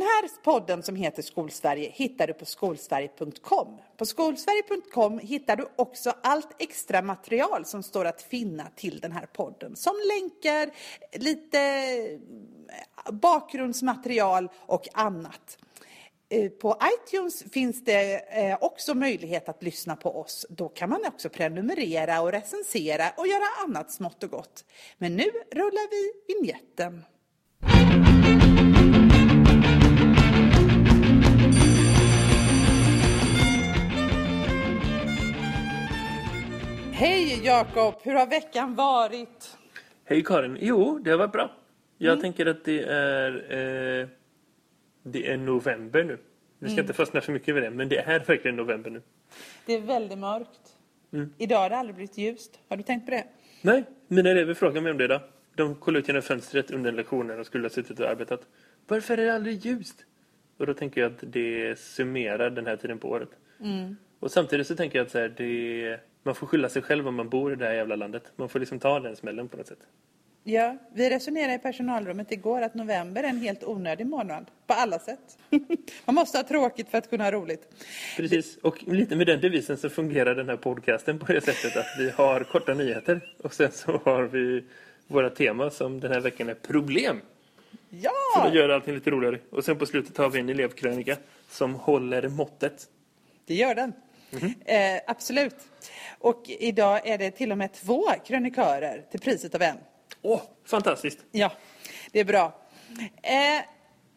Den här podden som heter Skolsverige hittar du på skolsverige.com. På skolsverige.com hittar du också allt extra material som står att finna till den här podden. Som länkar, lite eh, bakgrundsmaterial och annat. Eh, på iTunes finns det eh, också möjlighet att lyssna på oss. Då kan man också prenumerera och recensera och göra annat smått och gott. Men nu rullar vi vignetten. Hej Jakob, hur har veckan varit? Hej Karin, jo det har varit bra. Jag mm. tänker att det är, eh, det är november nu. Vi ska mm. inte fastna för mycket vid det, men det är verkligen november nu. Det är väldigt mörkt. Mm. Idag har det aldrig blivit ljust. Har du tänkt på det? Nej, mina elever frågade mig om det idag. De kollade ut genom fönstret under lektionen och skulle ha suttit och arbetat. Varför är det aldrig ljust? Och då tänker jag att det summerar den här tiden på året. Mm. Och samtidigt så tänker jag att så här, det, man får skylla sig själv om man bor i det här jävla landet. Man får liksom ta den smällen på något sätt. Ja, vi resonerade i personalrummet igår att november är en helt onödig månad. På alla sätt. Man måste ha tråkigt för att kunna ha roligt. Precis, och lite med den devisen så fungerar den här podcasten på det sättet att vi har korta nyheter. Och sen så har vi våra tema som den här veckan är problem. Ja! För att göra allting lite roligare. Och sen på slutet har vi en elevkrönika som håller måttet. Det gör den. Mm -hmm. eh, absolut. Och idag är det till och med två krönikörer till priset av en. Åh, fantastiskt. Ja, det är bra. Eh,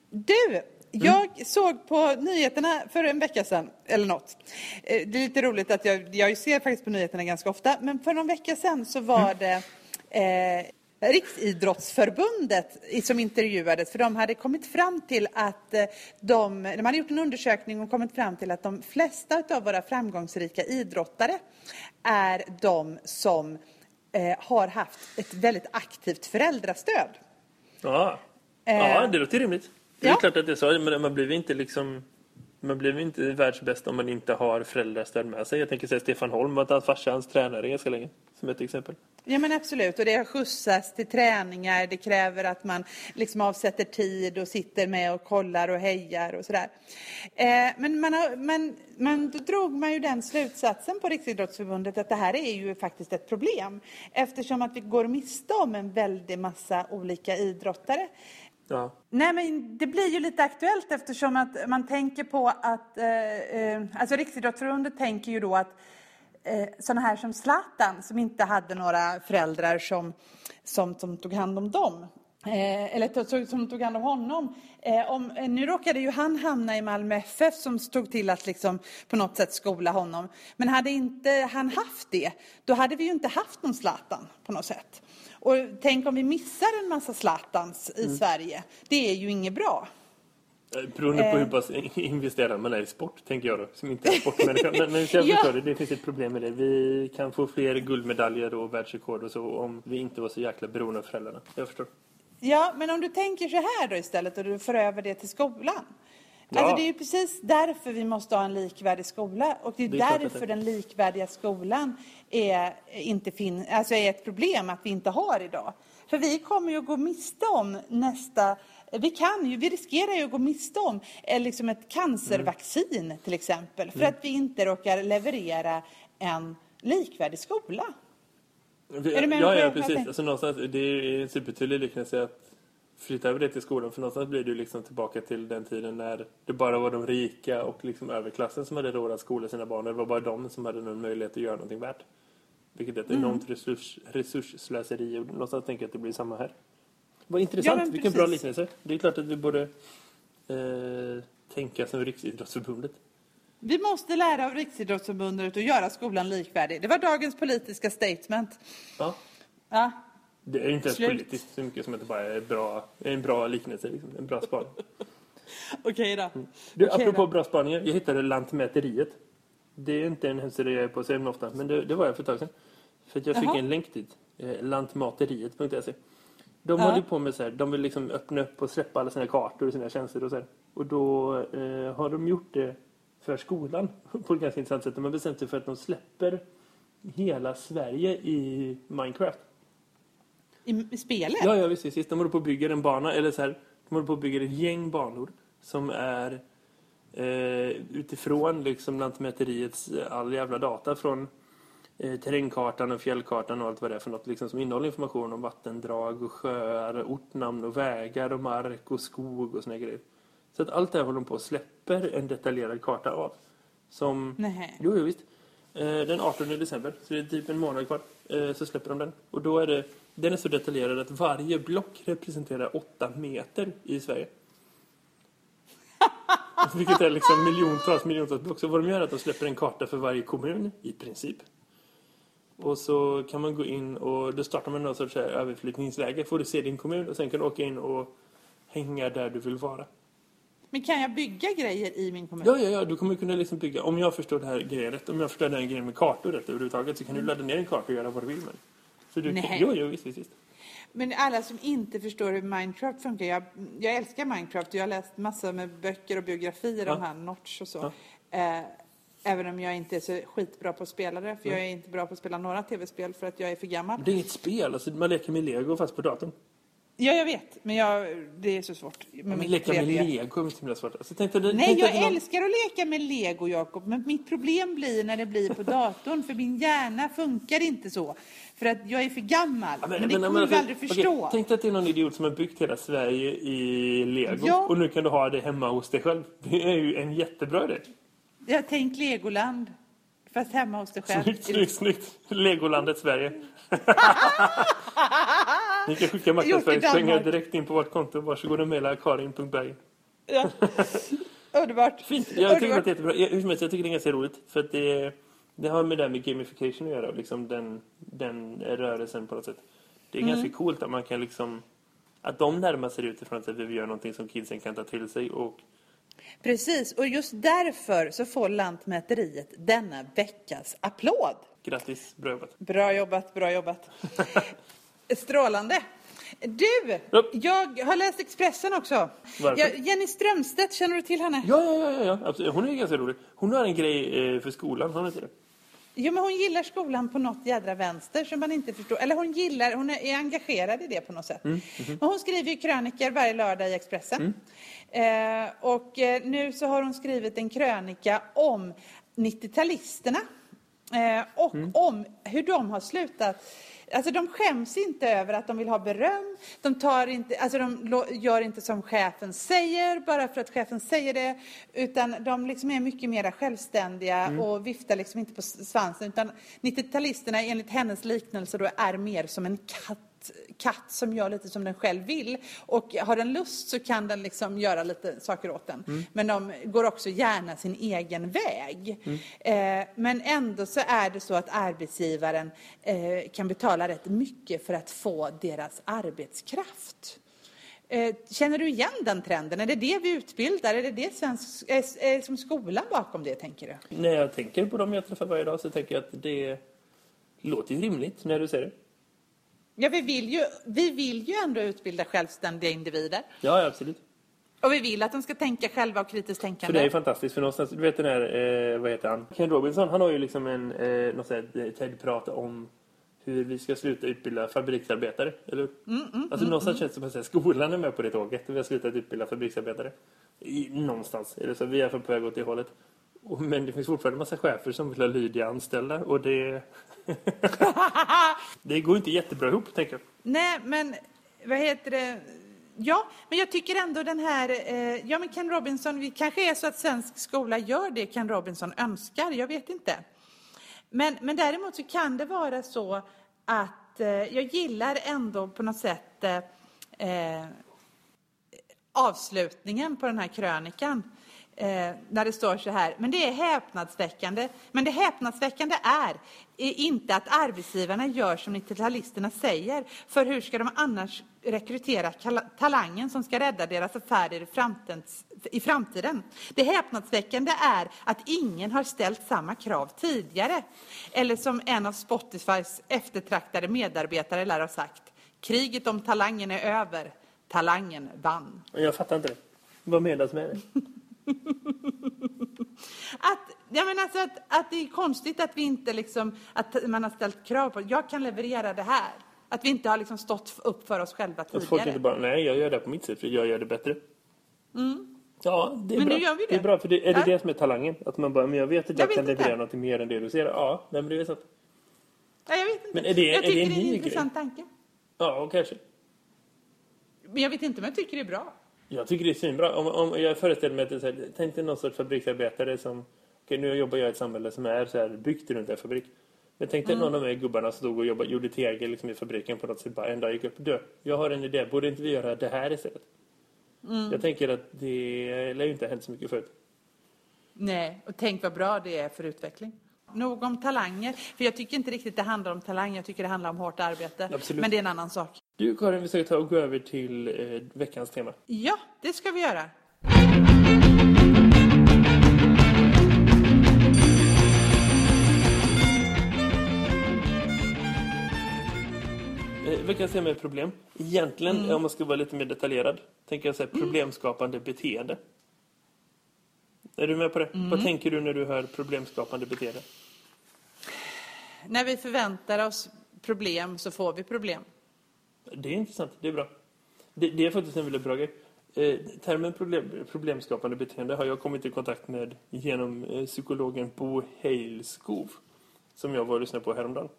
du, jag mm. såg på nyheterna för en vecka sedan, eller något. Eh, det är lite roligt att jag, jag ser faktiskt på nyheterna ganska ofta, men för någon vecka sedan så var mm. det eh, Riksidrottsförbundet som intervjuades, för de hade kommit fram till att eh, de, de hade gjort en undersökning och kommit fram till att de flesta av våra framgångsrika idrottare är de som eh, har haft ett väldigt aktivt föräldrastöd. Ja, ja det låter rimligt. Det är ja. klart att det så, men man blir inte liksom man blir inte världsbäst om man inte har föräldrastöd med sig. Jag tänker säga Stefan Holm var farsans tränare ganska länge, som ett exempel. Ja men absolut, och det skjutsas till träningar, det kräver att man liksom avsätter tid och sitter med och kollar och hejar och sådär. Eh, men, man har, men, men då drog man ju den slutsatsen på Riksidrottsförbundet att det här är ju faktiskt ett problem. Eftersom att vi går miste om en väldig massa olika idrottare. Ja. Nej, men det blir ju lite aktuellt eftersom att man tänker på att, eh, eh, alltså Riksidrottsförbundet tänker ju då att eh, sådana här som Zlatan som inte hade några föräldrar som, som, som tog hand om dem, Eh, eller som tog hand om honom. Eh, om, eh, nu råkade ju han hamna i Malmö FF som stod till att liksom på något sätt skola honom. Men hade inte han haft det, då hade vi ju inte haft någon Zlatan på något sätt. Och tänk om vi missar en massa Zlatans i mm. Sverige. Det är ju inget bra. Eh, beroende på hur pass investerad man är i sport, tänker jag då, som inte är sportmänniska. Men, men jag ja. det, det finns ett problem med det. Vi kan få fler guldmedaljer och världsrekord och så om vi inte var så jäkla beroende av föräldrarna. Jag förstår. Ja, men om du tänker så här då istället och du för över det till skolan. Ja. Alltså det är ju precis därför vi måste ha en likvärdig skola. Och det är, det är därför den likvärdiga skolan är, inte fin alltså är ett problem att vi inte har idag. För vi kommer ju att gå miste om nästa vi kan ju, vi riskerar ju att gå miste om eh, liksom ett cancervaccin mm. till exempel. För mm. att vi inte råkar leverera en likvärdig skola. Är du med ja, ja, precis. Alltså, någonstans, det är en supertydlig liknelse att flytta över det till skolan. För någonstans blir du liksom tillbaka till den tiden när det bara var de rika och liksom överklassen som hade råd att skola sina barn. Det var bara de som hade någon möjlighet att göra någonting värt. Vilket är ett mm. enormt resurs, resursslöseri. Och någonstans tänker jag att det blir samma här. Vad intressant, ja, vilken bra liknelse. Det är klart att vi borde eh, tänka som Riksidrottsförbundet. Vi måste lära av Riksidrottsförbundet att göra skolan likvärdig. Det var dagens politiska statement. Ja. ja. Det är inte ens politiskt så mycket som att det bara är bra, en bra liknelse, liksom. en bra spaning. Okej då. Mm. Du, Okej apropå då. bra spaningar, jag hittade Lantmäteriet. Det är inte en hemsida jag är på så ofta, men det, det, var jag för ett tag sedan. För jag fick Jaha. en länk dit. Eh, lantmateriet.se. De ja. håller på med så här, de vill liksom öppna upp och släppa alla sina kartor och sina tjänster och så här. Och då eh, har de gjort det för skolan på ett ganska intressant sätt. De har bestämt sig för att de släpper hela Sverige i Minecraft. I, spelet? Ja, ja visst, visst. De håller på att bygga en bana, eller så här, de håller på att bygga ett gäng banor som är eh, utifrån liksom Lantmäteriets all jävla data från eh, terrängkartan och fjällkartan och allt vad det är för något liksom, som innehåller information om vattendrag och sjöar, ortnamn och vägar och mark och skog och såna grejer. Så att allt det här håller de på och släpper en detaljerad karta av. Som, Nej. Jo, jo, visst. Eh, den 18 december, så det är typ en månad kvar, eh, så släpper de den. Och då är det, den är så detaljerad att varje block representerar 8 meter i Sverige. Vilket är liksom miljontals, miljontals block. Så vad de gör är att de släpper en karta för varje kommun, i princip. Och så kan man gå in och då startar man någon sorts överflyttningsläge. Får du se din kommun och sen kan du åka in och hänga där du vill vara. Men kan jag bygga grejer i min kommun? Ja, ja, ja. Du kommer kunna liksom bygga. Om jag förstår det här grejen rätt, om jag förstår den här grejen med kartor rätt överhuvudtaget så kan du ladda ner en karta och göra vad du vill med Så du Nej. kan, jo, jo, visst, visst, visst. Men alla som inte förstår hur Minecraft funkar, jag, jag älskar Minecraft och jag har läst massor med böcker och biografier Ja. om han Notch och så. Ja. Eh, även om jag inte är så skitbra på att spela det, för jag är inte bra på att spela några tv-spel för att jag är för gammal. Det är inget spel. Alltså, man leker med Lego fast på datorn. Ja, jag vet, men jag, det är så svårt. Med Men leka med 3D. Lego är inte så himla svårt. Alltså, tänkte, Nej, tänkte jag någon- älskar att leka med lego, Jakob. Men mitt problem blir när det blir på datorn. För min hjärna funkar inte så. För att jag är för gammal. Ja, men, det men- kommer men du aldrig okej, förstå. tänk dig att det är någon idiot som har byggt hela Sverige i Lego. Ja. Och nu kan du ha det hemma hos dig själv. Det är ju en jättebra idé. Jag har tänkt Legoland. Fast hemma hos dig själv. Snyggt, snyggt, snyggt. Legolandet Sverige. Ni kan skicka marknadsföringspengar direkt in på vårt konto. Varsågod och mejla karin.berg. Ja. Underbart. Fint. Jag tycker att Underbart. det är jättebra. Jag, jag tycker det är ganska roligt. För att det, det har med det här med gamification att göra. Liksom den, den rörelsen på något sätt. Det är Mm. ganska coolt att man kan liksom... Att de närmar sig utifrån att vi gör någonting som kidsen kan ta till sig. Och Precis, och just därför så får Lantmäteriet denna veckas applåd. grattis, bra jobbat. Bra jobbat, bra jobbat. Strålande. Du, Ja. jag har läst Expressen också. Varför? Jag, Jenny Strömstedt, känner du till henne? Ja, ja, ja, ja. Absolut. Hon är ganska rolig. Hon har en grej eh, för skolan, har hon inte det? Jo, men hon gillar skolan på något jädra vänster som man inte förstår. Eller hon gillar, hon är engagerad i det på något sätt. Mm, Men hon skriver ju krönikor varje lördag i Expressen. Mm. Eh, och eh, nu så har hon skrivit en krönika om 90-talisterna. Eh, och Mm. om hur de har slutat. Alltså de skäms inte över att de vill ha beröm. De, tar inte, alltså de gör inte som chefen säger bara för att chefen säger det. Utan de liksom är mycket mer självständiga Mm. och viftar liksom inte på svansen. Utan 90-talisterna enligt hennes liknelse då är mer som en katt katt som gör lite som den själv vill. Och har den lust så kan den liksom göra lite saker åt den. Mm. Men de går också gärna sin egen väg. Mm. Eh, men ändå så är det så att arbetsgivaren eh, kan betala rätt mycket för att få deras arbetskraft. Eh, Känner du igen den trenden? Är det det vi utbildar? Är det det svensk, är, är som skolan bakom det, tänker du? När jag tänker på dem jag träffar varje dag så tänker jag att det låter rimligt när du säger det. Ja, vi vill ju, vi vill ju ändå utbilda självständiga individer. Ja, ja, absolut. Och vi vill att de ska tänka själva och kritiskt För tänkande. det är ju fantastiskt, för någonstans, du vet den här, eh, vad heter han? Ken Robinson, han har ju liksom en, eh, något här TED-prat om hur vi ska sluta utbilda fabriksarbetare, eller hur? Mm, Alltså någonstans känns det som att säga, skolan är med på det tåget, vi har slutat utbilda fabriksarbetare. I, någonstans det så, vi är på väg åt det hållet. Men det finns fortfarande en massa chefer som vill ha lydiga anställda och det... det går inte jättebra ihop, tänker jag. Nej, men vad heter det? Ja, men jag tycker ändå den här, eh, ja men Ken Robinson, vi kanske är så att svensk skola gör det Ken Robinson önskar, jag vet inte. Men, men däremot så kan det vara så att eh, jag gillar ändå på något sätt eh, eh, avslutningen på den här krönikan. Eh, när det står så här, men det är häpnadsväckande. Men det häpnadsväckande är, inte att arbetsgivarna gör som 90-talisterna säger. För hur ska de annars rekrytera talangen som ska rädda deras affärer i framtiden? Det häpnadsväckande är att ingen har ställt samma krav tidigare. Eller som en av Spotifys eftertraktade medarbetare lär ha sagt, kriget om talangen är över. Talangen vann. Jag fattar inte det. Vad menas med det? Att, jag menar alltså att, att det är konstigt att vi inte liksom, att man har ställt krav på, jag kan leverera det här. Att vi inte har liksom stått upp för oss själva Att folk tidigare. inte bara, nej jag gör det på mitt sätt för jag gör det bättre. Ja, det är men bra. nu gör vi det. Det är bra, för det, är det Ja. det som är talangen? Att man bara, men jag vet att jag, Jag kan vet leverera något mer än det du ser. Ja, nej, men det är sant. Ja, jag vet inte. Men är det- jag är tycker en det är en intressant tanke. Ja, och kanske. Men jag vet inte om jag tycker det är bra. Jag tycker det är svinbra. Om, om jag föreställer mig att det är så här, tänk dig någon sorts fabriksarbetare som, okej nu jobbar jag i ett samhälle som är så här byggt runt en fabrik. Men tänk dig någon av de här gubbarna som stod och jobbade, gjorde tegel liksom i fabriken på något sätt bara en dag gick upp. Du, jag har en idé, borde inte vi göra det här istället? Jag tänker att det lär ju inte ha hänt så mycket förut. Nej, och tänk vad bra det är för utveckling. Nog om talanger, för jag tycker inte riktigt det handlar om talang, jag tycker det handlar om hårt arbete. Absolut. Men det är en annan sak. Du Karin, vi ska ta och gå över till eh, veckans tema. Ja, det ska vi göra. Eh, veckans tema är problem. Egentligen, om man ska vara lite mer detaljerad, tänker jag säga problemskapande beteende. Är du med på det? Vad tänker du när du hör problemskapande beteende? När vi förväntar oss problem så får vi problem. Det är intressant, det är bra. Det, det är faktiskt en väldigt bra grej. Eh, termen problem, problemskapande beteende har jag kommit i kontakt med genom eh, psykologen Bo Heilskov som jag var och lyssnade på häromdagen.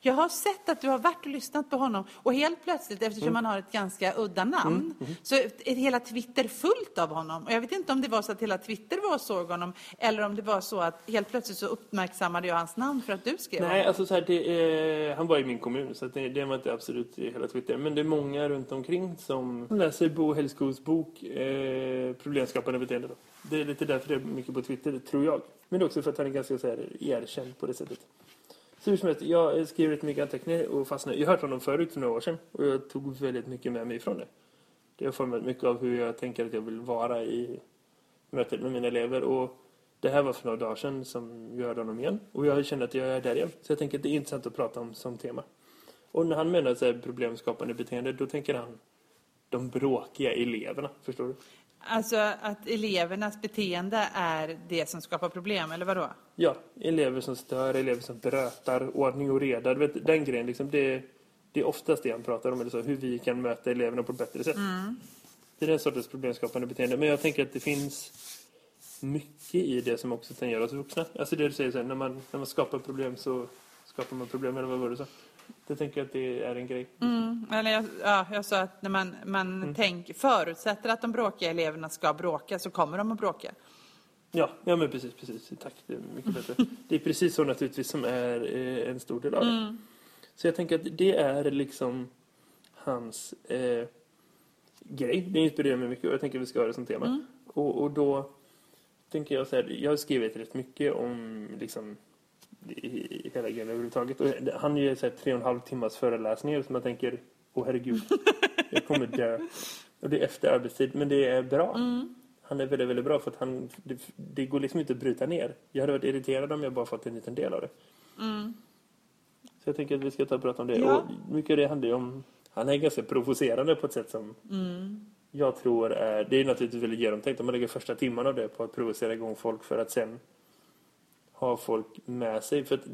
Jag har sett att du har varit och lyssnat på honom och helt plötsligt, eftersom han har ett ganska udda namn, så är hela Twitter fullt av honom. Och jag vet inte om det var så att hela Twitter var och såg honom eller om det var så att helt plötsligt så uppmärksammade jag hans namn för att du skrev Nej, honom. alltså så här, det är, han var i min kommun så det, det var inte absolut i hela Twitter. Men det är många runt omkring som läser Bo Hellskogs bok eh, Problemskapande beteende. Då. Det är lite därför det är mycket på Twitter, tror jag. Men också för att han är ganska så här, erkänd på det sättet. Så hur som helst, jag skriver rätt mycket anteckningar och fastnade. Jag har hört honom förut för några år sedan och jag tog väldigt mycket med mig ifrån det. Det har format mycket av hur jag tänker att jag vill vara i mötet med mina elever. Och det här var för några dagar sedan som jag hörde honom igen. Och jag kände att jag är där igen. Så jag tänker att det är intressant att prata om som tema. Och när han menar så här problemskapande beteende, då tänker han de bråkiga eleverna. Förstår du? Alltså att elevernas beteende är det som skapar problem, eller vadå? Ja, elever som stör, elever som brötar, ordning och reda. Du vet, den grejen, liksom, det, det är oftast det han pratar om. Eller så, hur vi kan möta eleverna på ett bättre sätt. Det är den sortens problemskapande beteende. Men jag tänker att det finns mycket i det som också tangerar oss vuxna. Alltså det du säger, så här, när, man, när man skapar problem så skapar man problem. Eller vad var det så? Jag tänker att det är en grej. Mm, eller jag, ja, jag sa att när man, man tänk, förutsätter att de bråkiga eleverna ska bråka så kommer de att bråka. Ja, ja men precis, precis. Tack, det är mycket bättre. Det är precis så naturligtvis som är eh, en stor del av det. Så jag tänker att det är liksom hans eh, grej. Det inspirerar mig mycket och jag tänker att vi ska ha det som tema. Och, och då tänker jag så här, jag har skrivit rätt mycket om liksom i, hela grejen överhuvudtaget. Och han ger så här tre och en halv timmars föreläsningar som jag tänker, åh herregud, jag kommer dö. Och det är efter arbetstid, men det är bra. Han är väldigt, väldigt bra för att han, det, det går liksom inte att bryta ner. Jag hade varit irriterad om jag bara fått en liten del av det. Så jag tänker att vi ska ta och prata om det. Ja. Och mycket av det handlar ju om, han är ganska provocerande på ett sätt som jag tror är, det är naturligtvis väldigt genomtänkt om man lägger första timmarna av det på att provocera igång folk för att sen ha folk med sig. För att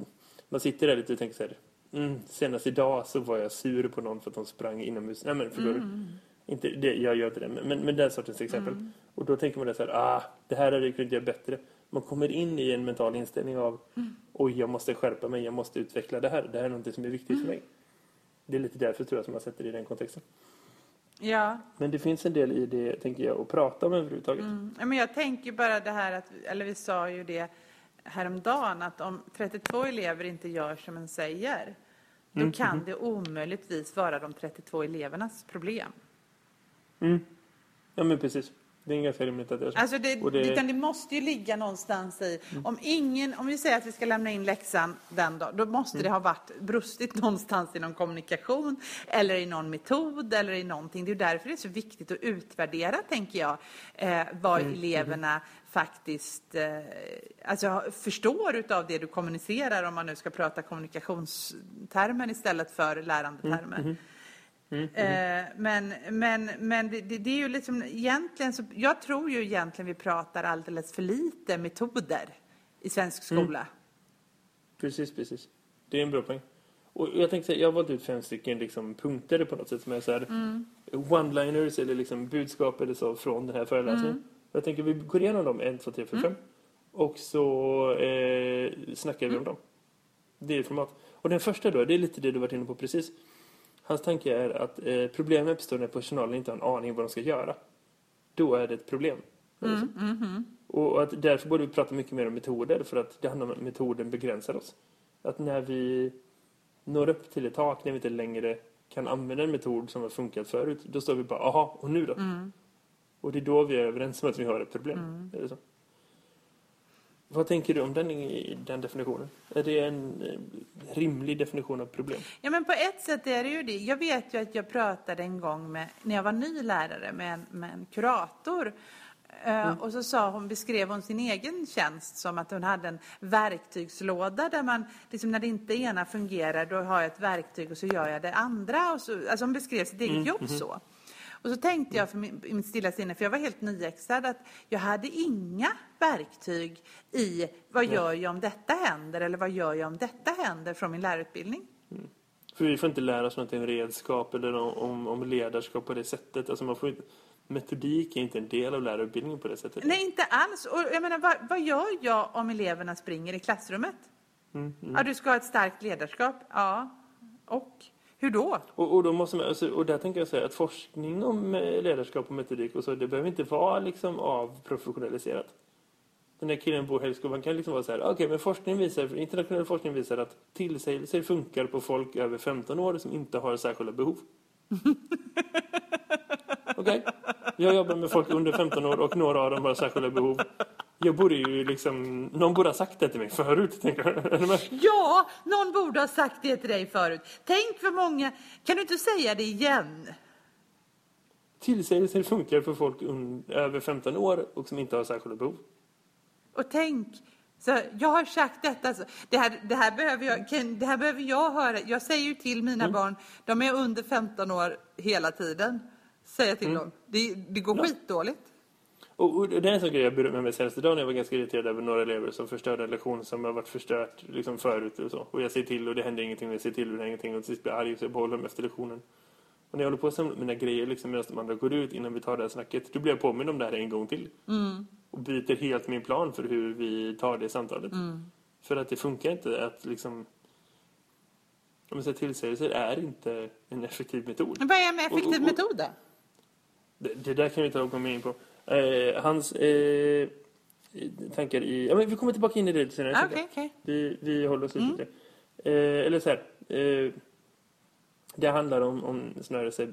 man sitter där lite och tänker så här, mm, senast idag så var jag sur på någon för att de sprang inomhus. Nej men förstår du? Inte, det, jag gör inte det, men, men den sortens exempel. Och då tänker man det så här, ah, det här hade jag kunnat göra bättre. Man kommer in i en mental inställning av, oj jag måste skärpa mig, jag måste utveckla det här. Det här är något som är viktigt för mig. Det är lite därför tror jag som man sätter det i den kontexten. Ja, Men det finns en del i det, tänker jag, att prata om överhuvudtaget. Ja, men jag tänker bara det här att, eller vi sa ju det häromdagen, att om 32 elever inte gör som en säger, då kan det omöjligtvis vara de 32 elevernas problem. Ja men precis. Det är ganska rimligt att det är så. Alltså det, det- Utan det måste ju ligga någonstans i, om ingen, om vi säger att vi ska lämna in läxan den dagen, då måste det ha varit brustit någonstans i någon kommunikation eller i någon metod eller i någonting. Det är därför det är så viktigt att utvärdera, tänker jag, eh, vad eleverna faktiskt eh, alltså, förstår utav det du kommunicerar, om man nu ska prata kommunikationstermer istället för lärandetermer. Eh, men men, men det, det, det är ju liksom egentligen så, jag tror ju egentligen vi pratar alldeles för lite metoder i svensk skola. Precis, precis. Det är en bra poäng. Och jag tänkte säga, jag har valt ut fem stycken liksom, punkter på något sätt som är så här one-liners eller liksom budskap eller så från den här föreläsningen. Jag tänker vi går igenom dem 1, 2, 3, 4, 5. Och så eh, snackar vi om mm. dem. Det är format. Och den första då, det är lite det du varit inne på precis. Hans tanke är att eh, problemet uppstår när personalen inte har en aning vad de ska göra. Då är det ett problem. Mm, mm, mm. Och att därför borde vi prata mycket mer om metoder för att det handlar om att metoden begränsar oss. Att när vi når upp till ett tak, när vi inte längre kan använda en metod som har funkat förut, då står vi bara, aha, och nu då? Mm. Och det är då vi är överens om att vi har ett problem. Mm. Är det så? Vad tänker du om den, den definitionen? Är det en eh, rimlig definition av problem? Ja, men på ett sätt är det ju det. Jag vet ju att jag pratade en gång med, när jag var ny lärare med en, med en kurator. Eh, mm. Och så sa hon, beskrev hon sin egen tjänst som att hon hade en verktygslåda där man, liksom när det inte ena fungerar, då har jag ett verktyg och så gör jag det andra. Och så, alltså hon beskrev sitt eget mm. jobb mm. så. Och så tänkte jag för min, i mitt stilla sinne, för jag var helt nyexad, att jag hade inga verktyg i vad gör jag om detta händer eller vad gör jag om detta händer från min lärarutbildning. Mm. För vi får inte lära oss någonting om redskap eller om, om ledarskap på det sättet. Alltså man får inte, metodik är inte en del av lärarutbildningen på det sättet. Nej, inte alls. Och jag menar, vad, vad gör jag om eleverna springer i klassrummet? Mm, mm. Ja, du ska ha ett starkt ledarskap. Ja, och? Hur då? Och, och, då måste man, alltså, och där tänker jag säga att forskning om eh, ledarskap och metodik och så, det behöver inte vara liksom avprofessionaliserat. Den där killen på högskolan kan liksom vara så här, okej okay, men forskning visar, internationell forskning visar att tillsägelser funkar på folk över 15 år som inte har särskilda behov. Okej, okay. jag jobbar med folk under 15 år och några av dem har särskilda behov. Jag borde ju liksom, någon borde ha sagt det till mig förut, tänker jag. Ja, någon borde ha sagt det till dig förut. Tänk för många, kan du inte säga det igen? Tillsägelser funkar för folk över 15 år och som inte har särskilda behov. Och tänk, så jag har sagt detta, det här, det här, behöver, jag, det här behöver jag höra. Jag säger ju till mina mm. barn, de är under 15 år hela tiden. Säger till mm. dem, det, det går ja. skitdåligt. Och, och det är en sån grej jag berörde med mig senaste dagen. Jag var ganska irriterad över några elever som förstörde en lektion som har varit förstört liksom förut och så. Och jag säger till och det händer ingenting och jag säger till och det händer ingenting och till sist blir jag arg och så jag behåller dem efter lektionen. Och när jag håller på med mina grejer liksom medan de andra går ut innan vi tar det här snacket, då blir jag påminn om det här en gång till. Mm. Och byter helt min plan för hur vi tar det samtalet. Mm. För att det funkar inte att liksom om man säger tillsägelser är inte en effektiv metod. Vad är en effektiv och, och, och, metod då? Det, det, där kan vi ta och gå in på. Eh, hans eh, tankar i... Ja, men vi kommer tillbaka in i det senare. Ah, okay, okay. Vi, vi håller oss mm. lite. Eh, eller så här. Eh, det handlar om, om snarare sig,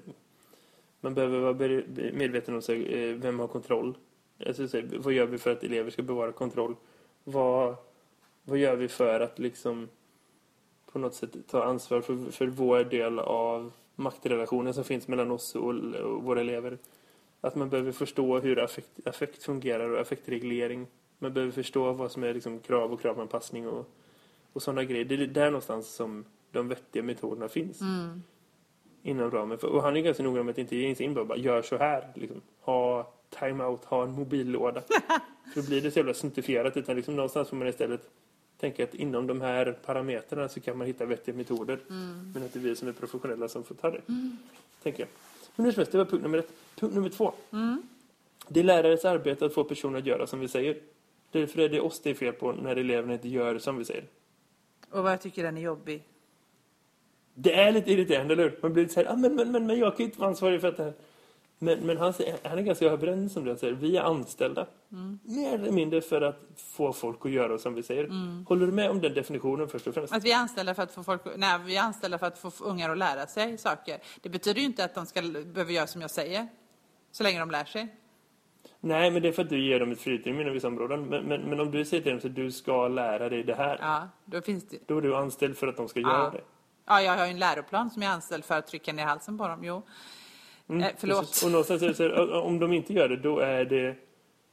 man behöver vara medveten om sig, eh, vem har kontroll. Alltså, så, vad gör vi för att elever ska bevara kontroll? Vad, vad gör vi för att liksom på något sätt ta ansvar för, för vår del av maktrelationen som finns mellan oss och, och våra elever? Att man behöver förstå hur affekt, affekt fungerar och affektreglering. Man behöver förstå vad som är liksom krav och kravanpassning och, och sådana grejer. Det är där någonstans som de vettiga metoderna finns. Mm. Inom ramen för, och han är ganska noga med att inte ge sig in bara gör så här. Liksom. Ha timeout, ha en mobillåda. för då blir det så jävla snuttifierat utan liksom någonstans får man istället tänka att inom de här parametrarna så kan man hitta vettiga metoder. Mm. Men att det är vi som är professionella som får ta det. Mm. Tänker jag. Men det var punkt nummer ett. Punkt nummer två. Mm. Det är lärares arbete att få personer att göra som vi säger. Därför är det oss det är fel på när eleverna inte gör som vi säger. Och vad tycker den är jobbig? Det är lite irriterande, eller hur? Man blir lite så här, ah, men, men, men, men jag kan inte vara ansvarig för att det här. Men, men han, han är ganska överens om det. Säger, vi är anställda. Mm. Mer eller mindre för att få folk att göra som vi säger. Mm. Håller du med om den definitionen först och främst? Att vi är anställda för att få folk, nej, vi är anställda för att få ungar att lära sig saker. Det betyder ju inte att de ska behöva göra som jag säger. Så länge de lär sig. Nej, men det är för att du ger dem ett friutrymme inom vissa områden. Men, men, men, om du säger till dem att du ska lära dig det här. Ja, då finns det. Då är du anställd för att de ska ja. göra det. Ja, jag har ju en läroplan som jag är anställd för att trycka ner halsen på dem. Jo. Mm, eh, förlåt. Precis. Och någonstans så om de inte gör det, då är det...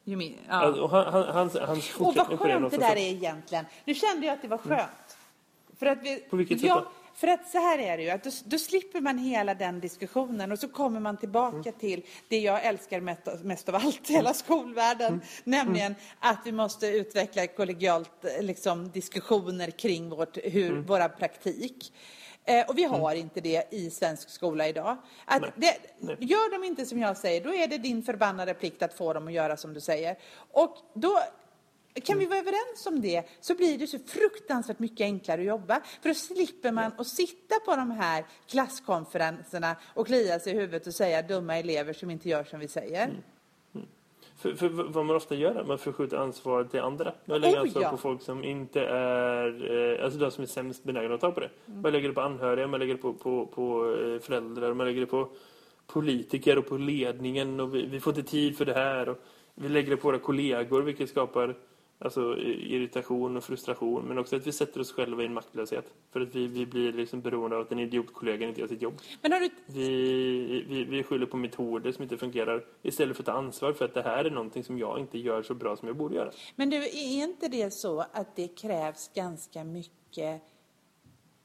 Mean, ja. alltså, och han, han, hans, hans och vad skönt det, där är egentligen. Nu kände jag att det var mm. skönt. Mm. För att vi, På vilket sätt då? För att så här är det ju, att då, då, slipper man hela den diskussionen och så kommer man tillbaka mm. till det jag älskar mest, mest av allt i hela skolvärlden, mm. nämligen mm. att vi måste utveckla kollegialt liksom, diskussioner kring vårt, hur, mm. våra praktik. Eh, och vi mm. har mm. inte det i svensk skola idag. Att Nej. Det, Nej. Gör de inte som jag säger, då är det din förbannade plikt att få dem att göra som du säger. Och då kan vi vara överens om det så blir det så fruktansvärt mycket enklare att jobba. För då slipper man att sitta på de här klasskonferenserna och klia sig i huvudet och säga dumma elever som inte gör som vi säger. Mm. För, för, vad man ofta gör är att man förskjuter ansvaret till andra. Man lägger oh, ansvar ja. på folk som inte är, eh, alltså de som är sämst benägna att ta på det. Mm. Man lägger det på anhöriga, man lägger det på, på, på eh, föräldrar, man lägger det på politiker och på ledningen och vi, vi får inte tid för det här. Och vi lägger det på våra kollegor vilket skapar Alltså irritation och frustration. Men också att vi sätter oss själva i en maktlöshet. För att vi, vi blir liksom beroende av att en idiotkollega inte gör sitt jobb. Men har du... vi, vi, vi skyller på metoder som inte fungerar. Istället för att ta ansvar för att det här är någonting som jag inte gör så bra som jag borde göra. Men du, är inte det så att det krävs ganska mycket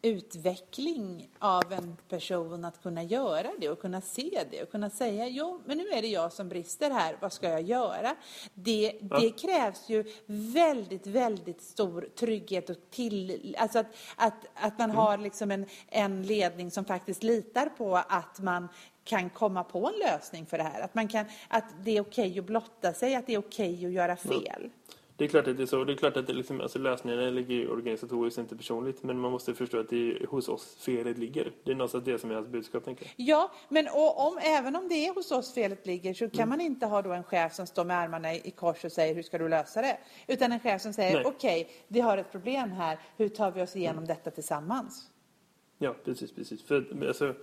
utveckling av en person att kunna göra det och kunna se det och kunna säga jo, men nu är det jag som brister här, vad ska jag göra? Det, ja. det krävs ju väldigt, väldigt stor trygghet och till, alltså att, att, att man mm. har liksom en, en ledning som faktiskt litar på att man kan komma på en lösning för det här. Att, man kan, att det är okej okay att blotta sig, att det är okej okay att göra fel. Ja. Det är klart att det är så. Det är klart att det liksom, alltså lösningen ligger organisatoriskt, inte personligt. Men man måste förstå att det är hos oss felet ligger. Det är någonstans det som är hans budskap, tänker jag. Ja, men om, även om det är hos oss felet ligger så kan mm. man inte ha då en chef som står med armarna i kors och säger hur ska du lösa det? Utan en chef som säger okej, okay, vi har ett problem här. Hur tar vi oss igenom mm. detta tillsammans? Ja, precis, precis. För, alltså,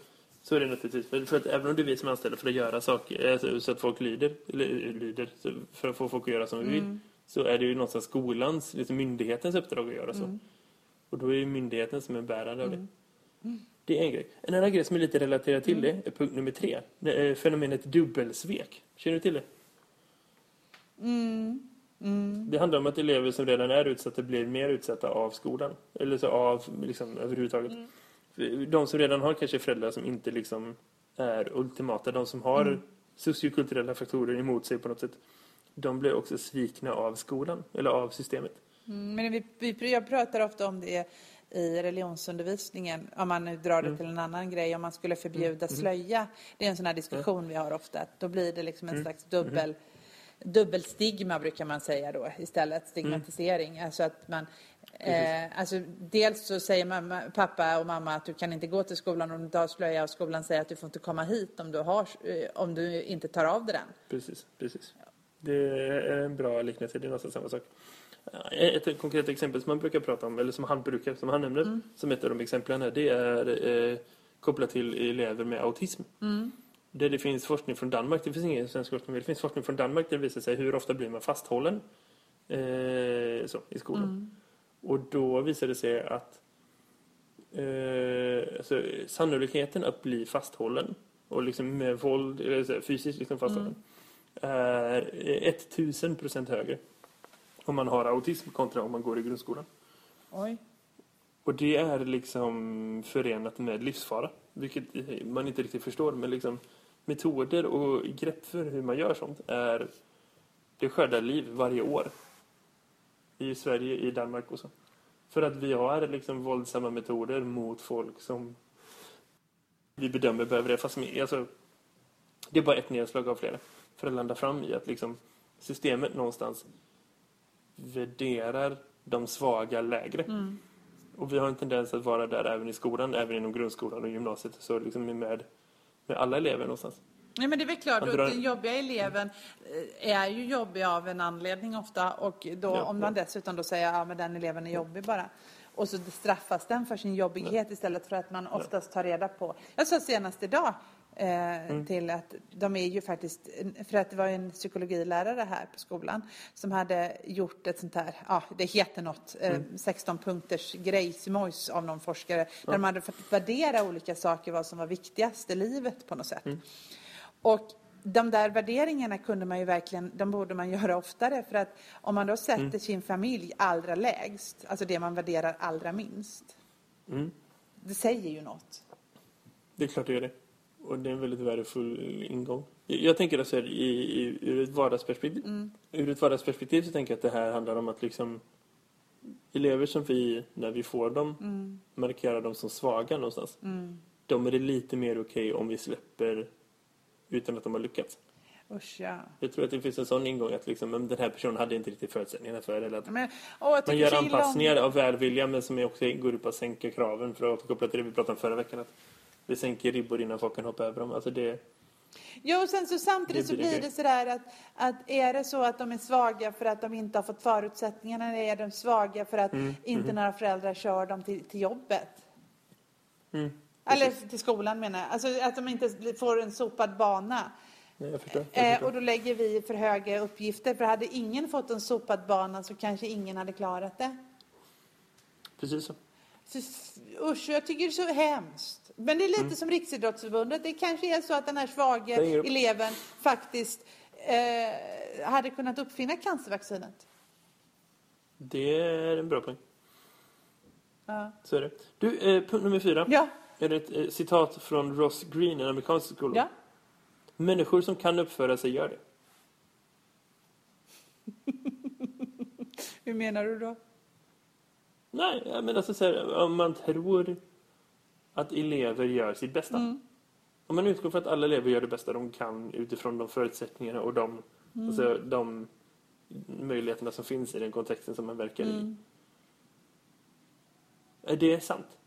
så är det naturligtvis. För, för att även om det är vi som är anställda för att göra saker alltså, så att folk lyder, eller lyder för att få folk att göra som vi vill mm så är det ju någonstans skolans, liksom myndighetens uppdrag att göra så. Mm. Och då är det myndigheten som är bärare av det. Mm. Det är en grej. En annan grej som är lite relaterad till mm. det är punkt nummer tre. Fenomenet dubbelsvek. Känner du till det? Mm. Mm. Det handlar om att elever som redan är utsatta blir mer utsatta av skolan. Eller så av liksom, överhuvudtaget. Mm. De som redan har kanske föräldrar som inte liksom är ultimata. De som har mm. sociokulturella faktorer emot sig på något sätt de blir också svikna av skolan eller av systemet. Mm, men vi, vi, jag pratar ofta om det i religionsundervisningen, om man nu drar det mm. till en annan grej, om man skulle förbjuda mm. slöja. Det är en sån här diskussion vi har ofta. Då blir det liksom en mm. slags dubbel, mm. dubbelstigma brukar man säga då istället, stigmatisering. Alltså att man, eh, alltså dels så säger mamma, pappa och mamma att du kan inte gå till skolan om du inte har slöja och skolan säger att du får inte komma hit om du, har, eh, om du inte tar av dig den. Precis, precis. Det är en bra liknelse, det är nästan samma sak. Ett konkret exempel som man brukar prata om, eller som han brukar, som han nämner, mm. som ett av de exemplen här, det är eh, kopplat till elever med autism. Mm. Där det finns forskning från Danmark, det finns ingen svensk forskning, det finns forskning från Danmark där det visar sig hur ofta blir man fasthållen eh, så, i skolan. Mm. Och då visar det sig att eh, alltså, sannolikheten att bli fasthållen och liksom med våld, eller fysiskt liksom fasthållen, mm är 1000 procent högre om man har autism kontra om man går i grundskolan. Oj. Och det är liksom förenat med livsfara. Vilket man inte riktigt förstår. Men liksom metoder och grepp för hur man gör sånt är... Det skördar liv varje år. I Sverige, i Danmark och så. För att vi har liksom våldsamma metoder mot folk som vi bedömer behöver det. Fast med, alltså, det är bara ett nedslag av flera för att landa fram i att liksom systemet någonstans värderar de svaga lägre. Mm. Och vi har en tendens att vara där även i skolan, även inom grundskolan och gymnasiet. Så liksom med, med alla elever någonstans. Nej, men det är väl klart, drar... den jobbiga eleven eh, är ju jobbig av en anledning ofta. Och då, ja, om man dessutom då säger att ja, den eleven är jobbig bara. Och så straffas den för sin jobbighet ja. istället för att man oftast tar reda på. Jag sa senast idag mm. till att de är ju faktiskt, för att det var en psykologilärare här på skolan som hade gjort ett sånt här, ja det heter något, eh, mm. 16 punkters grejsimojs av någon forskare, ja. där de hade fått värdera olika saker, vad som var viktigast i livet på något sätt. Mm. Och de där värderingarna kunde man ju verkligen, de borde man göra oftare för att om man då sätter mm. sin familj allra lägst, alltså det man värderar allra minst, mm. det säger ju något. Det är klart det gör det. Och det är en väldigt värdefull ingång. Jag tänker alltså i, i, ur ett vardagsperspektiv. Mm. Ur ett vardagsperspektiv så tänker jag att det här handlar om att liksom elever som vi, när vi får dem, mm. markerar dem som svaga någonstans. Mm. De är det lite mer okej okay om vi släpper utan att de har lyckats. Usch, ja. Jag tror att det finns en sån ingång att liksom, den här personen hade inte riktigt förutsättningarna för det. men, åh, man gör anpassningar lång... av välvilja men som också går ut på att sänka kraven för att återkoppla till det vi pratade om förra veckan. Att vi sänker ribbor innan folk kan hoppa över dem. Alltså det, Ja, och sen så samtidigt så blir det sådär att, att är det så att de är svaga för att de inte har fått förutsättningarna eller är de svaga för att mm. inte mm. några föräldrar kör dem till, till jobbet? Mm. Eller till skolan menar jag. Alltså att de inte får en sopad bana. Nej, jag förstår, jag förstår. Eh, och då lägger vi för höga uppgifter. För hade ingen fått en sopad bana så kanske ingen hade klarat det. Precis så. så usch, jag tycker det är så hemskt. Men det är lite mm. som Riksidrottsförbundet. Det kanske är så att den här svaga eleven faktiskt eh, hade kunnat uppfinna cancervaccinet. Det är en bra poäng. Ja. Så är det. Du, eh, punkt nummer fyra. Ja. Är det ett eh, citat från Ross Green, en amerikansk skola. Ja. Människor som kan uppföra sig gör det. Hur menar du då? Nej, jag menar så här, om man tror att elever gör sitt bästa. Mm. Om man utgår från att alla elever gör det bästa de kan utifrån de förutsättningarna och de, mm. alltså, de möjligheterna som finns i den kontexten som man verkar mm. i. Är det sant?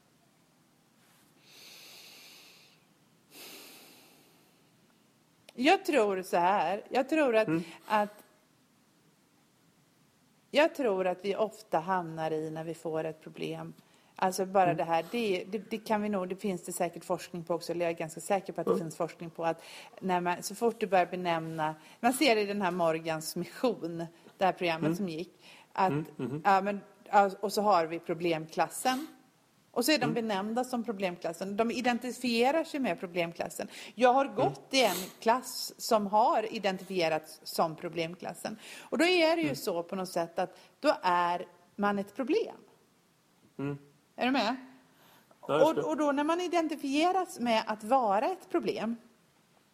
Jag tror så här. Jag tror att, mm. att jag tror att vi ofta hamnar i när vi får ett problem. Alltså bara mm. det här, det, det, det, kan vi nog, det finns det säkert forskning på också, eller jag är ganska säker på att det mm. finns forskning på att när man, så fort du börjar benämna, man ser i den här Morgans mission, det här programmet mm. som gick, att, mm, mm-hmm. ja men, och så har vi problemklassen. Och så är de mm. benämnda som problemklassen. De identifierar sig med problemklassen. Jag har mm. gått i en klass som har identifierats som problemklassen. Och då är det ju så på något sätt att då är man ett problem. Mm. Är du med? Och, och då när man identifieras med att vara ett problem,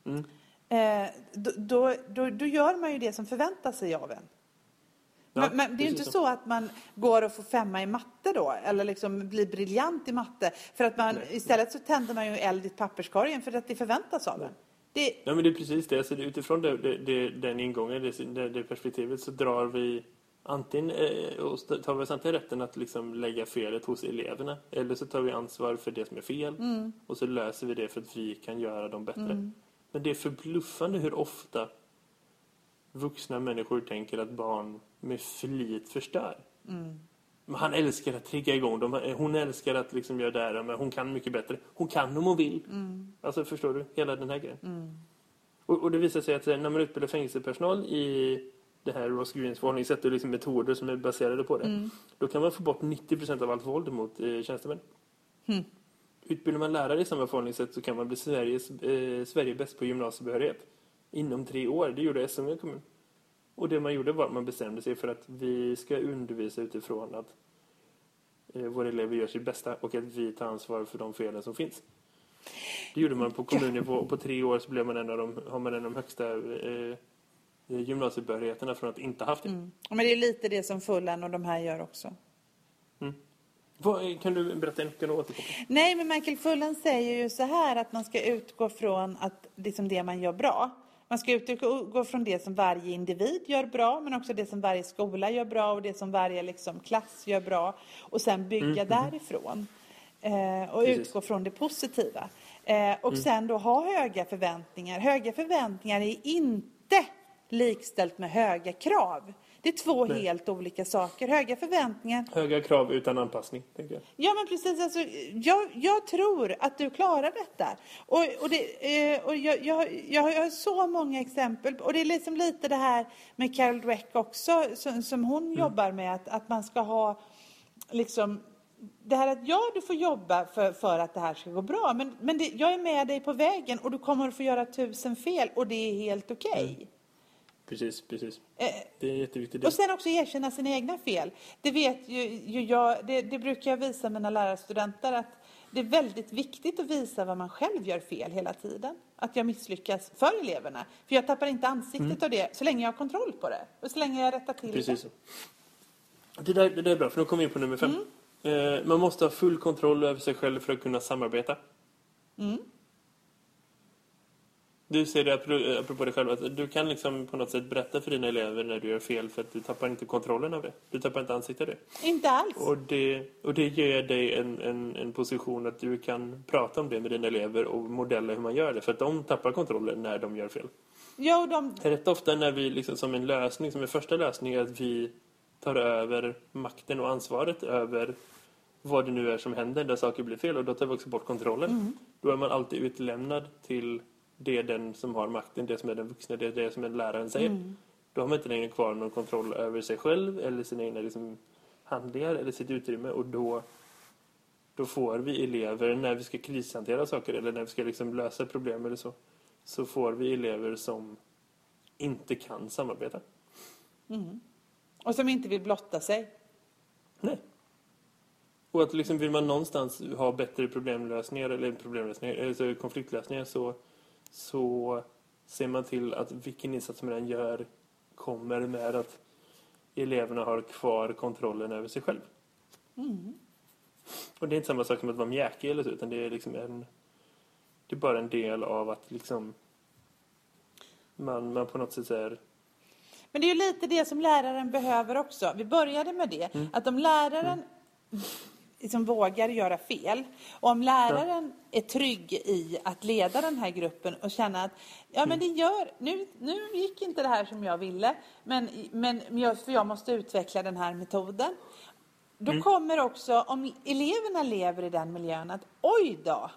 mm. eh, då, då, då, då, gör man ju det som förväntas sig av en. Ja, men, men, det är ju inte så. så att man går och får femma i matte då, eller liksom blir briljant i matte. För att man, istället så tänder man ju eld i papperskorgen för att det förväntas av en. Det... Ja, men det är precis det. Så utifrån det, det, den ingången, det, det, perspektivet, så drar vi antingen eh, tar vi samtidigt rätten att liksom lägga felet hos eleverna eller så tar vi ansvar för det som är fel mm. och så löser vi det för att vi kan göra dem bättre. Mm. Men det är förbluffande hur ofta vuxna människor tänker att barn med flit förstör. Mm. Han älskar att trigga igång dem. Hon älskar att liksom göra det här, men hon kan mycket bättre. Hon kan om hon vill. Mm. Alltså förstår du? Hela den här grejen. Mm. Och, och, det visar sig att när man utbildar fängelsepersonal i det här Ross Greens förhållningssätt och liksom metoder som är baserade på det. Mm. Då kan man få bort 90% av allt våld mot eh, tjänstemän. Mm. Utbildar man lärare i samma förhållningssätt så kan man bli Sveriges, eh, Sverige bäst på gymnasiebehörighet. Inom tre år. Det gjorde SME kommun. Och det man gjorde var att man bestämde sig för att vi ska undervisa utifrån att eh, våra elever gör sitt bästa och att vi tar ansvar för de felen som finns. Det gjorde man på kommunnivå och på tre år så blev man en av de, har man en av de högsta eh, gymnasiebehörigheterna från att inte haft det. Mm. Men det är lite det som Fullan och de här gör också. Mm. Vad, kan du berätta en återkoppling? Nej, men Michael Fullan säger ju så här att man ska utgå från att liksom det man gör bra. Man ska utgå från det som varje individ gör bra, men också det som varje skola gör bra och det som varje liksom, klass gör bra. Och sen bygga mm. därifrån. Eh, och Precis. utgå från det positiva. Eh, och mm. sen då ha höga förväntningar. Höga förväntningar är inte likställt med höga krav. Det är två Nej. helt olika saker. Höga förväntningar. Höga krav utan anpassning, tänker jag. Ja, men precis. Alltså, jag, jag tror att du klarar detta. Och, och, det, eh, och jag, jag, jag har så många exempel. Och det är liksom lite det här med Carol Dweck också, som, som hon mm. jobbar med. Att, att man ska ha liksom det här att ja, du får jobba för, för att det här ska gå bra. Men, men det, jag är med dig på vägen och du kommer att få göra tusen fel och det är helt okej. Okay. Mm. Precis, precis. Eh, det är jätteviktigt. Och sen också erkänna sina egna fel. Det vet ju, ju jag, det, det, brukar jag visa mina lärarstudenter att det är väldigt viktigt att visa vad man själv gör fel hela tiden. Att jag misslyckas för eleverna. För jag tappar inte ansiktet mm. av det så länge jag har kontroll på det. Och så länge jag rättar till precis. det. Det där, det där är bra, för nu kommer vi in på nummer fem. Mm. Eh, man måste ha full kontroll över sig själv för att kunna samarbeta. Mm. Du ser det apropå dig själv att du kan liksom på något sätt berätta för dina elever när du gör fel för att du tappar inte kontrollen av det. Du tappar inte ansiktet av det. Inte alls. Och det, och det ger dig en, en, en position att du kan prata om det med dina elever och modella hur man gör det. För att de tappar kontrollen när de gör fel. Ja, och de... Rätt ofta när vi liksom som en lösning, som en första lösning är att vi tar över makten och ansvaret över vad det nu är som händer där saker blir fel och då tar vi också bort kontrollen. Mm. Då är man alltid utlämnad till det är den som har makten, det som är den vuxna, det är det som är läraren säger. Mm. Då har man inte längre kvar någon kontroll över sig själv eller sina egna liksom, handlingar eller sitt utrymme och då, då får vi elever när vi ska krishantera saker eller när vi ska liksom lösa problem eller så så får vi elever som inte kan samarbeta. Mm. Och som inte vill blotta sig. Nej. Och att liksom vill man någonstans ha bättre problemlösningar eller problemlösningar, alltså konfliktlösningar så så ser man till att vilken insats man än gör kommer med att eleverna har kvar kontrollen över sig själv. Mm. Och det är inte samma sak som att vara mjäkig eller så, utan det är liksom en det är bara en del av att liksom man, man på något sätt är men det är ju lite det som läraren behöver också. Vi började med det. Mm. Att om läraren mm liksom vågar göra fel. Och om läraren är trygg i att leda den här gruppen och känna att ja, men det gör, nu, nu gick inte det här som jag ville, men, men jag, för jag måste utveckla den här metoden. Då mm. kommer också, om eleverna lever i den miljön, att oj då,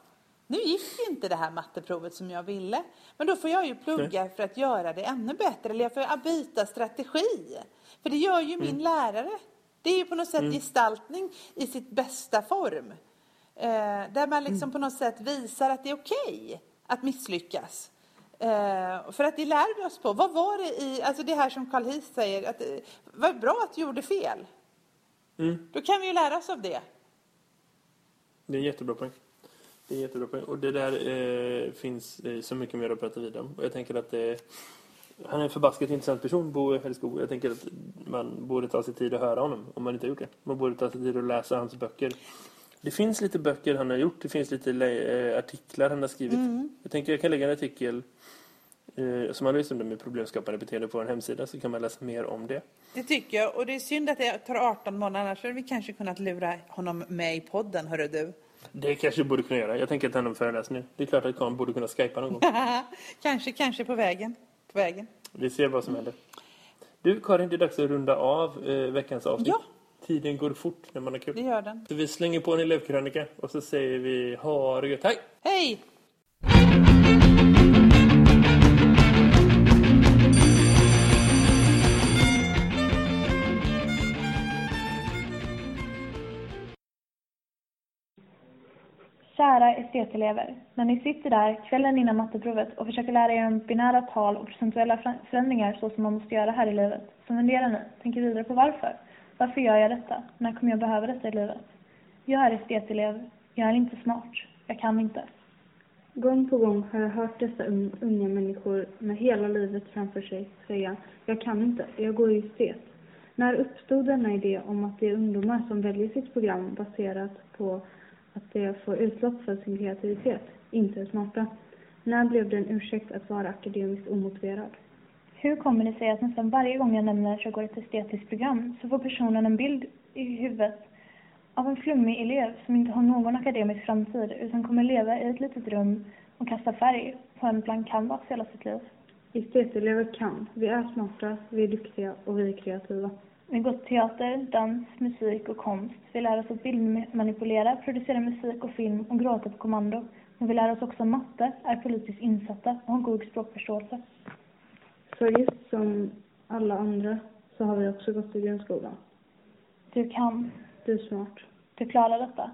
nu gick inte det här matteprovet som jag ville. Men då får jag ju plugga för att göra det ännu bättre, eller jag får byta strategi. För det gör ju min mm. lärare. Det är ju på något sätt mm. gestaltning i sitt bästa form. Eh, där man liksom mm. på något sätt visar att det är okej okay att misslyckas. Eh, för att det lär vi oss på. Vad var det i, alltså det här som Carl Hiss säger, att det var bra att du gjorde fel. Mm. Då kan vi ju lära oss av det. Det är en jättebra poäng. Det är jättebra poäng. Och det där eh, finns eh, så mycket mer att prata vidare om. Och jag tänker att det han är en förbaskat intressant person, Bo Hällskog. Jag tänker att man borde ta sig tid att höra honom om man inte har gjort det. Man borde ta sig tid att läsa hans böcker. Det finns lite böcker han har gjort. Det finns lite äh, artiklar han har skrivit. Mm. Jag tänker jag kan lägga en artikel eh, som handlar om det med problemskapande beteende på en hemsida så kan man läsa mer om det. Det tycker jag. Och det är synd att det tar 18 månader. Annars hade vi kanske kunnat lura honom med i podden, hörru du. Det kanske vi borde kunna göra. Jag tänker att han föreläser nu. Det är klart att Karin borde kunna skypa någon gång. kanske, kanske på vägen vägen. Vi ser vad som händer. Du Karin, det är dags att runda av eh, veckans avsnitt. Ja. Tiden går fort när man har kul. Det gör den. Så vi slänger på en elevkrönika och så säger vi ha det gött. Hej! Hej! Kära estetelever, när ni sitter där kvällen innan matteprovet och försöker lära er om binära tal och procentuella förändringar så som man måste göra här i livet, så funderar ni, tänker vidare på varför. Varför gör jag detta? När kommer jag behöva detta i livet? Jag är estetelev. Jag är inte smart. Jag kan inte. Gång på gång har jag hört dessa unga människor med hela livet framför sig säga Jag kan inte, jag går ju estet. När uppstod denna idé om att det är ungdomar som väljer sitt program baserat på att de får utlopp för sin kreativitet, inte är smarta. När blev det en ursäkt att vara akademiskt omotiverad? Hur kommer det sig att nästan varje gång jag nämner att jag går ett estetiskt program så får personen en bild i huvudet av en flummig elev som inte har någon akademisk framtid utan kommer leva i ett litet rum och kasta färg på en blank canvas hela sitt liv? Estetelever kan. Vi är smarta, vi är duktiga och vi är kreativa. Vi går till teater, dans, musik och konst. Vi lär oss att bildmanipulera, producera musik och film och gråta på kommando. Men vi lär oss också matte, är politiskt insatta och har god språkförståelse. För just som alla andra så har vi också gått i grundskolan. Du kan. Du är smart. Du klarar detta.